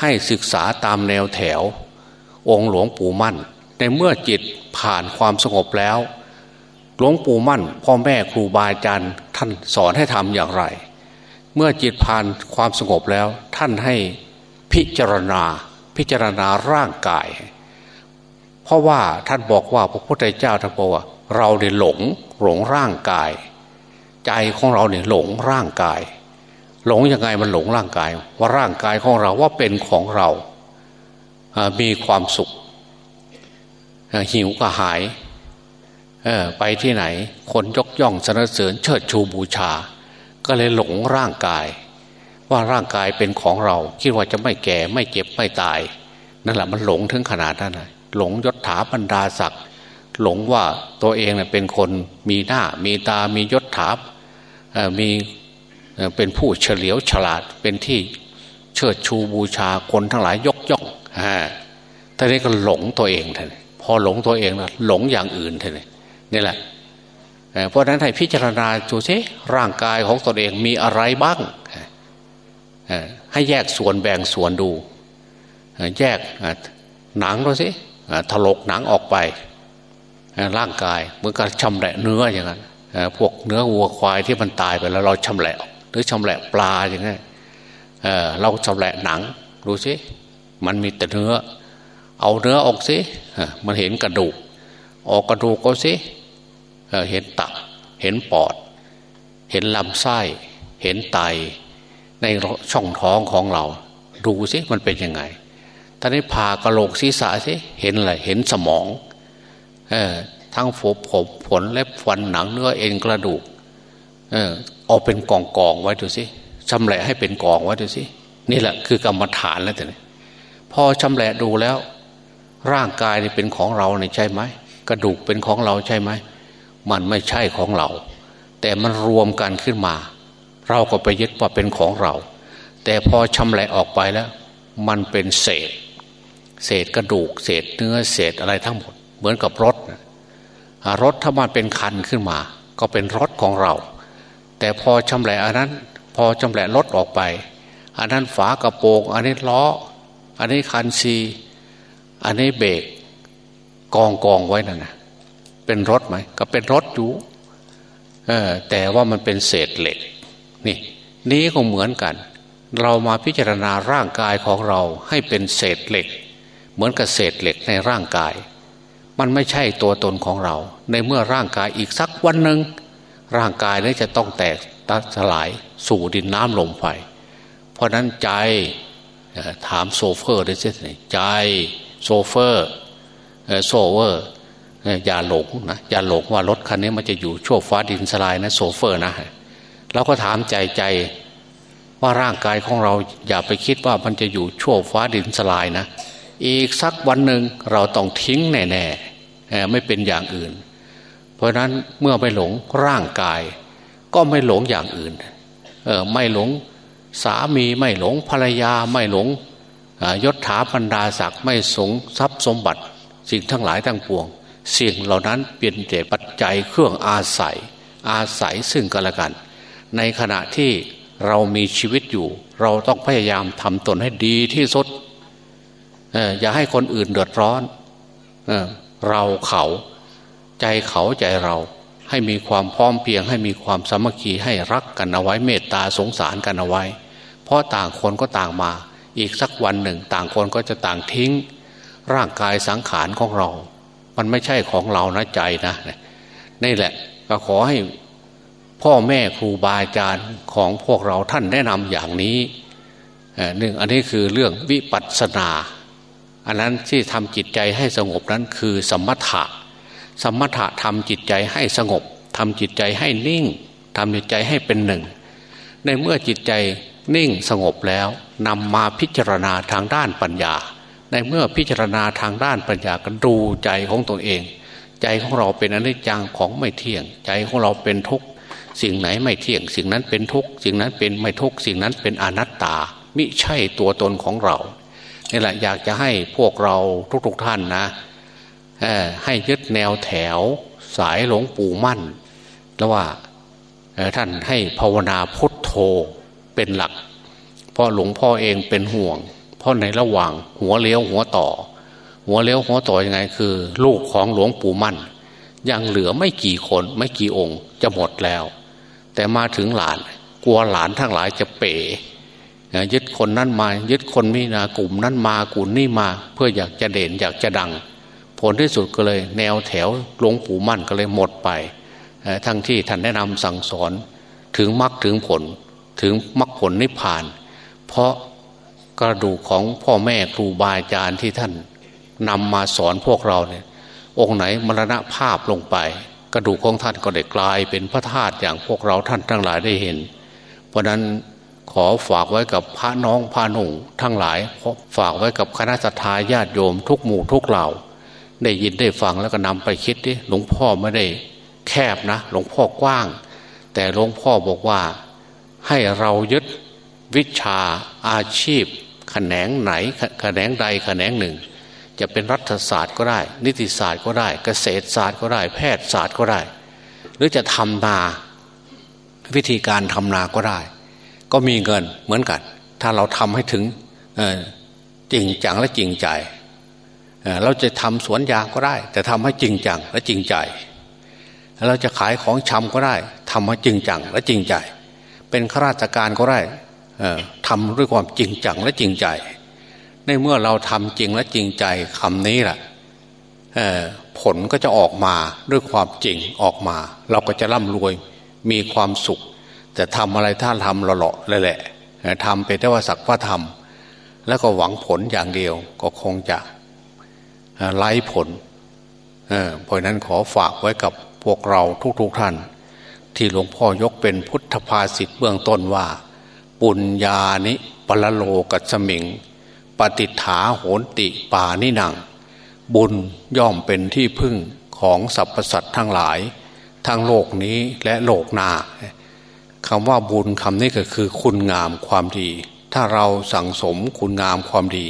ให้ศึกษาตามแนวแถว องค์หลวงปู่มั่น ในเมื่อจิตผ่านความสงบแล้ว หลวงปู่มั่น พ่อแม่ครูบาอาจารย์ท่านสอนให้ทำอย่างไร เมื่อจิตผ่านความสงบแล้ว ท่านให้พิจารณาพิจารณาร่างกาย เพราะว่าท่านบอกว่าพระพุทธเจ้าท่านบอกว่า เราเนี่ยหลงหลงร่างกาย ใจของเราเนี่ยหลงร่างกาย หลงยังไงมันหลงร่างกาย ว่าร่างกายของเราว่าเป็นของเรามีความสุข หิวก็หายไปที่ไหน คนยกย่องสนเสริญเชิดชูบูชา ก็เลยหลงร่างกาย ว่าร่างกายเป็นของเรา คิดว่าจะไม่แก่ไม่เจ็บไม่ตาย นั่นแหละมันหลงถึงขนาดนั้นหลงยศถาบรรดาศักดิ์หลงว่าตัวเองเเป็นคนมีหน้ามีตามียศถา มี เป็นผู้เฉลียวฉลาดเป็นที่เชิดชูบูชาคนทั้งหลายยกย่องฮะท่านนี้ก็หลงตัวเองท่านพอหลงตัวเองนะหลงอย่างอื่นท่านนี่แหละเพราะนั้นให้พิจารณาดูสิร่างกายของตนเองมีอะไรบ้างให้แยกส่วนแบ่งส่วนดู แยกหนังดูสิถลกหนังออกไปร่างกายเหมือนกับชำแหละเนื้ออย่างนั้นพวกเนื้อวัวควายที่มันตายไปแล้วเราชำแหละห รือชำแหละปลาอย่างนี้เราชำแหละหนังดูสิมันมีแต่เนื้อ เอาเนื้อออกสิมันเห็นกระดูก ออกกระดูกก็สิเห็นตับเห็นปอด เห็นลำไส้ เห็นไตในช่องท้องของเรา ดูสิมันเป็นยังไงท่านี้ผ่ากระโหลกศีรษะสิเห็นอะไรเห็นสมองเออทั้งผมผมผลเล็บฟันหนังเนื้อเอ็นกระดูกเออ เอาเป็นกองกองไว้ดูสิชำแหละให้เป็นกองไว้ดูสินี่แหละคือกรรมฐานแล้วแต่นี่พอชำแหละดูแล้ว ร่างกายนี่เป็นของเราเนี่ยใช่ไหมกระดูกเป็นของเราใช่ไหมมันไม่ใช่ของเรา แต่มันรวมกันขึ้นมา เราก็ไปยึดว่าเป็นของเรา แต่พอชำแหละออกไปแล้ว มันเป็นเศษ เศษกระดูก เศษเนื้อเศษอะไรทั้งหมด เหมือนกับรถรถถ้ามันเป็นคันขึ้นมา ก็เป็นรถของเรา แต่พอชำแหละอันนั้น พอชำแหละรถออกไป อันนั้นฝากระโปรงอันนี้ล้อ อันนี้คันซีอันนี้เบรกกองกองไว้นั่นนะเป็นรถไหมก็เป็นรถอยู่เออแต่ว่ามันเป็นเศษเหล็ก นี่ นี้ก็เหมือนกัน เรามาพิจารณาร่างกายของเราให้เป็นเศษเหล็ก เหมือนกับเศษเหล็กในร่างกาย มันไม่ใช่ตัวตนของเรา ในเมื่อร่างกายอีกสักวันหนึ่ง ร่างกายนี้จะต้องแตกตัดสลายสู่ดินน้ำลมไฟเพราะนั้นใจถามโซเฟอร์ด้ใช่ไหมใจโซเฟอร์โซเฟอร์อย่าหลงนะอย่าหลงว่ารถคันนี้มันจะอยู่ชั่วฟ้าดินสลายนะโซเฟอร์นะเราก็ถามใจใจว่าร่างกายของเราอย่าไปคิดว่ามันจะอยู่ชั่วฟ้าดินสลายนะ อีกสักวันหนึ่งเราต้องทิ้งแน่ๆไม่เป็นอย่างอื่น เพราะนั้นเมื่อไม่หลงร่างกาย ก็ไม่หลงอย่างอื่นเออไม่หลงสามีไม่หลงภรรยาไม่หลงยศถาบรรดาศักดิ์ไม่สงทรัพย์สมบัติ สิ่งทั้งหลายทั้งปวง สิ่งเหล่านั้นเปลี่ยนแต่ปัจจัยเครื่องอาศัย อาศัยซึ่งกันและกัน ในขณะที่เรามีชีวิตอยู่ เราต้องพยายามทำตนให้ดีที่สุดอย่าให้คนอื่นเดือดร้อนเเราเขา ใจเขาใจเราให้มีความพร้อมเพียง ให้มีความสามัคคีให้รักกันเอาไว้เมตตาสงสารกันเอาไว้ เพราะต่างคนก็ต่างมา อีกสักวันหนึ่ง ต่างคนก็จะต่างทิ้ง ร่างกายสังขารของเรา มันไม่ใช่ของเรานะใจนะนี่แหละก็ขอให้พ่อแม่ครูบาอาจารย์ของพวกเราท่านแนะนำอย่างนี้หนึ่งอันนี้คือเรื่องวิปัสสนา อันนั้นที่ทำจิตใจให้สงบนั้นคือสมถะ สมถะทำจิตใจให้สงบทำจิตใจให้นิ่งทำจิตใจให้เป็นหนึ่ง ในเมื่อจิตใจนิ่งสงบแล้วนำมาพิจารณาทางด้านปัญญา ในเมื่อพิจารณาทางด้านปัญญาก็ดูใจของตัวเอง ใจของเราเป็นอนิจจังของไม่เที่ยง ใจของเราเป็นทุกข์สิ่งไหนไม่เที่ยง สิ่งนั้นเป็นทุกข์สิ่งนั้นเป็นไม่ทุกข์สิ่งนั้นเป็นอนัตตา มิใช่ตัวตนของเรานี่แหละอยากจะให้พวกเราทุกๆท่านนะ ให้ยึดแนวแถวสายหลวงปู่มั่น แล้วว่าท่านให้ภาวนาพุทโธเป็นหลักเพราะหลวงพ่อเองเป็นห่วง เพราะในระหว่างหัวเลี้ยวหัวต่อ หัวเลี้ยวหัวต่อยังไงคือ ลูกของหลวงปู่มั่น ยังเหลือไม่กี่คนไม่กี่องค์จะหมดแล้ว แต่มาถึงหลานกลัวหลานทั้งหลายจะเป๋ยึดคนนั้นมา ยึดคนนี้นะกลุ่มนั้นมากลุ่มนี้มา เพื่ออยากจะเด่นอยากจะดัง ผลที่สุดก็เลย แนวแถวหลวงปู่มั่นก็เลยหมดไป ทั้งที่ท่านแนะนำสั่งสอนถึงมรรคถึงผลถึงมรรคผลนิพพาน เพราะกระดูกของพ่อแม่ครูบาอาจารย์ที่ท่านนำมาสอนพวกเราเนี่ย องค์ไหนมรณะภาพลงไป กระดูกของท่านก็ได้กลายเป็นพระธาตุอย่างพวกเราท่านทั้งหลายได้เห็น เพราะนั้นขอฝากไว้กับพระน้องพระหนุ่งทั้งหลายฝากไว้กับคณะสัตยาญาติโยมทุกหมู่ทุกเหล่า ได้ยินได้ฟังแล้วก็นำไปคิดดิหลวงพ่อไม่ได้แคบนะ หลวงพ่อกว้าง แต่หลวงพ่อบอกว่าให้เรายึดวิชาอาชีพแขนงไหนแขนงใดแขนงหนึ่ง จะเป็นรัฐศาสตร์ก็ได้ นิติศาสตร์ก็ได้ เกษตรศาสตร์ก็ได้ แพทยศาสตร์ก็ได้ หรือจะทำนาวิธีการทำนาก็ได้ ก็มีเงินเหมือนกัน ถ้าเราทำให้ถึงจริงจังและจริงใจ เราจะทำสวนยางก็ได้ แต่ทำให้จริงจังและจริงใจ เราจะขายของชำก็ได้ทำให้จริงจังและจริงใจ เป็นข้าราชการก็ได้ทำด้วยความจริงจังและจริงใจ ในเมื่อเราทำจริงและจริงใจคำนี้แหละผลก็จะออกมาด้วยความจริงออกมา เราก็จะร่ำรวยมีความสุข แต่ทำอะไรถ้าทำหล่อๆเลยแหละทำเป็นแต่ว่าสักว่าทำแล้วก็หวังผลอย่างเดียวก็คงจะ ไล่ผลเพราะนั้นขอฝากไว้กับพวกเราทุกๆทท่าน ที่หลวงพ่อยกเป็นพุทธภาษิตเบื้องต้นว่า ปุญญานิปลโลกัสมิง ปฏิฐาโหนติปานิหนัง บุญย่อมเป็นที่พึ่งของสรรพสัตว์ทั้งหลาย ทั้งโลกนี้และโลกหน้าคำว่าบุญคำนี้ก็คือคุณงามความดี ถ้าเราสั่งสมคุณงามความดี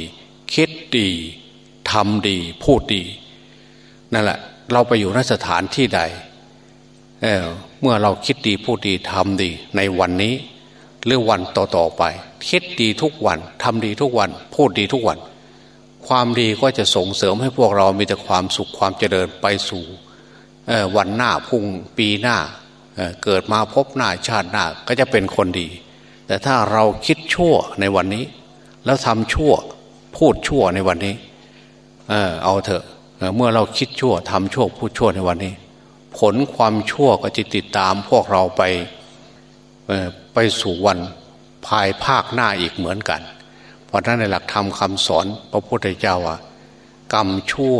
คิดดี ทำดีพูดดีนั่นแหละ เราไปอยู่นสถานที่ใดเเมื่อเราคิดดีพูดดีทำดีในวันนี้ หรือวันต่อๆไป คิดดีทุกวันทำดีทุกวัน พูดดีทุกวัน ความดีก็จะส่งเสริมให้พวกเรามีแต่ความสุขความเจริญไปสู่วันหน้าพุ่งปีหน้าเเกิดมาพบหน้าชาติหน้าก็จะเป็นคนดี แต่ถ้าเราคิดชั่วในวันนี้ แล้วทำชั่วพูดชั่วในวันนี้ เออเอาเถอะเมื่อเราคิดชั่วทำชั่วพูดชั่วในวันนี้ ผลความชั่วก็จะติดตามพวกเราไปไปสู่วันภายภาคหน้าอีกเหมือนกัน เพราะนั้นในหลักธรรมคำสอน พระพุทธเจ้าว่ากรรมชั่ว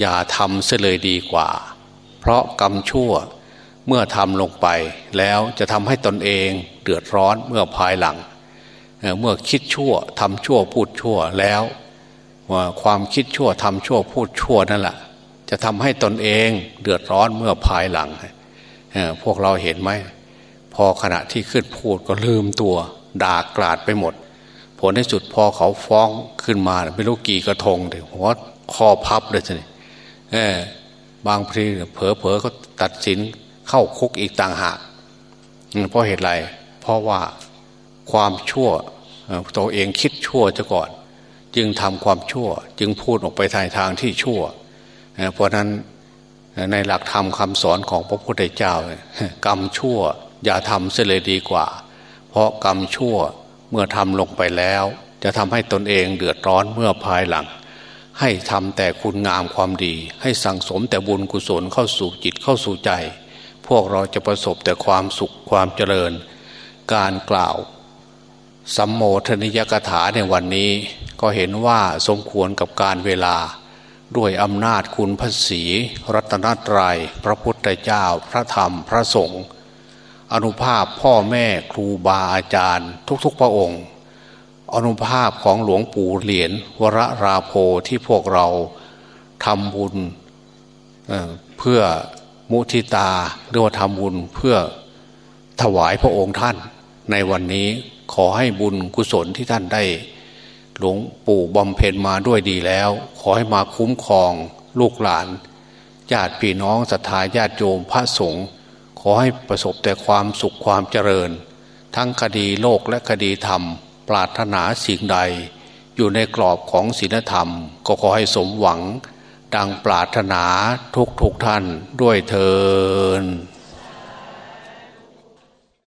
อย่าทำเสียเลยดีกว่า เพราะกรรมชั่วเมื่อทำลงไป แล้วจะทำให้ตนเองเดือดร้อนเมื่อภายหลัง เมื่อคิดชั่วทำชั่วพูดชั่วแล้ว ความคิดชั่วทำชั่วพูดชั่วนั่นแหละจะทำให้ตนเองเดือดร้อนเมื่อภายหลังพวกเราเห็นไหมพอขณะที่ขึ้นพูดก็ลืมตัว ด่ากลาดไปหมด ผลในสุดพอเขาฟ้องขึ้นมาไม่รู้กี่กระทงเลยหัวคอพับเลยสิบางทีเผลอเผลอก็ตัดสินเข้าคุกอีกต่างหากเพราะเหตุไร เพราะว่าความชั่วตัวเองคิดชั่วจะก่อน จึงทำความชั่ว จึงพูดออกไปทางทางที่ชั่ว เพราะนั้นในหลักธรรมคำสอนของพระพุทธเจ้ากรรมชั่วอย่าทำเสียเลยดีกว่า เพราะกรรมชั่วเมื่อทำลงไปแล้ว จะทำให้ตนเองเดือดร้อนเมื่อภายหลัง ให้ทำแต่คุณงามความดี ให้สั่งสมแต่บุญกุศลเข้าสู่จิตเข้าสู่ใจ พวกเราจะประสบแต่ความสุขความเจริญ การกล่าว สัมโมทนิยกถาในวันนี้ก็เห็นว่าสมควรกับการเวลา ด้วยอำนาจคุณพระศีรัตนตรยัย พระพุทธเจ้าพระธรรมพระสงฆ์อนุภาพพ่อแม่ครูบาอาจารย์ ทุกๆพระองค์ อนุภาพของหลวงปู่เหรียญวรราโพที่พวกเราทำบุญเเพื่อมุทิตาหรือว่าทำบุญเพื่อถวายพระองค์ท่านในวันนี้ ขอให้บุญกุศลที่ท่านได้ หลวงปู่บำเพ็ญมาด้วยดีแล้ว ขอให้มาคุ้มครองลูกหลานญาติพี่น้องศรัทธาญาติโยมพระสงฆ์ขอให้ประสบแต่ความสุขความเจริญ ทั้งคดีโลกและคดีธรรม ปรารถนาสิ่งใด อยู่ในกรอบของศีลธรรม ก็ขอให้สมหวัง ดังปรารถนาทุกทุกท่านด้วยเทอ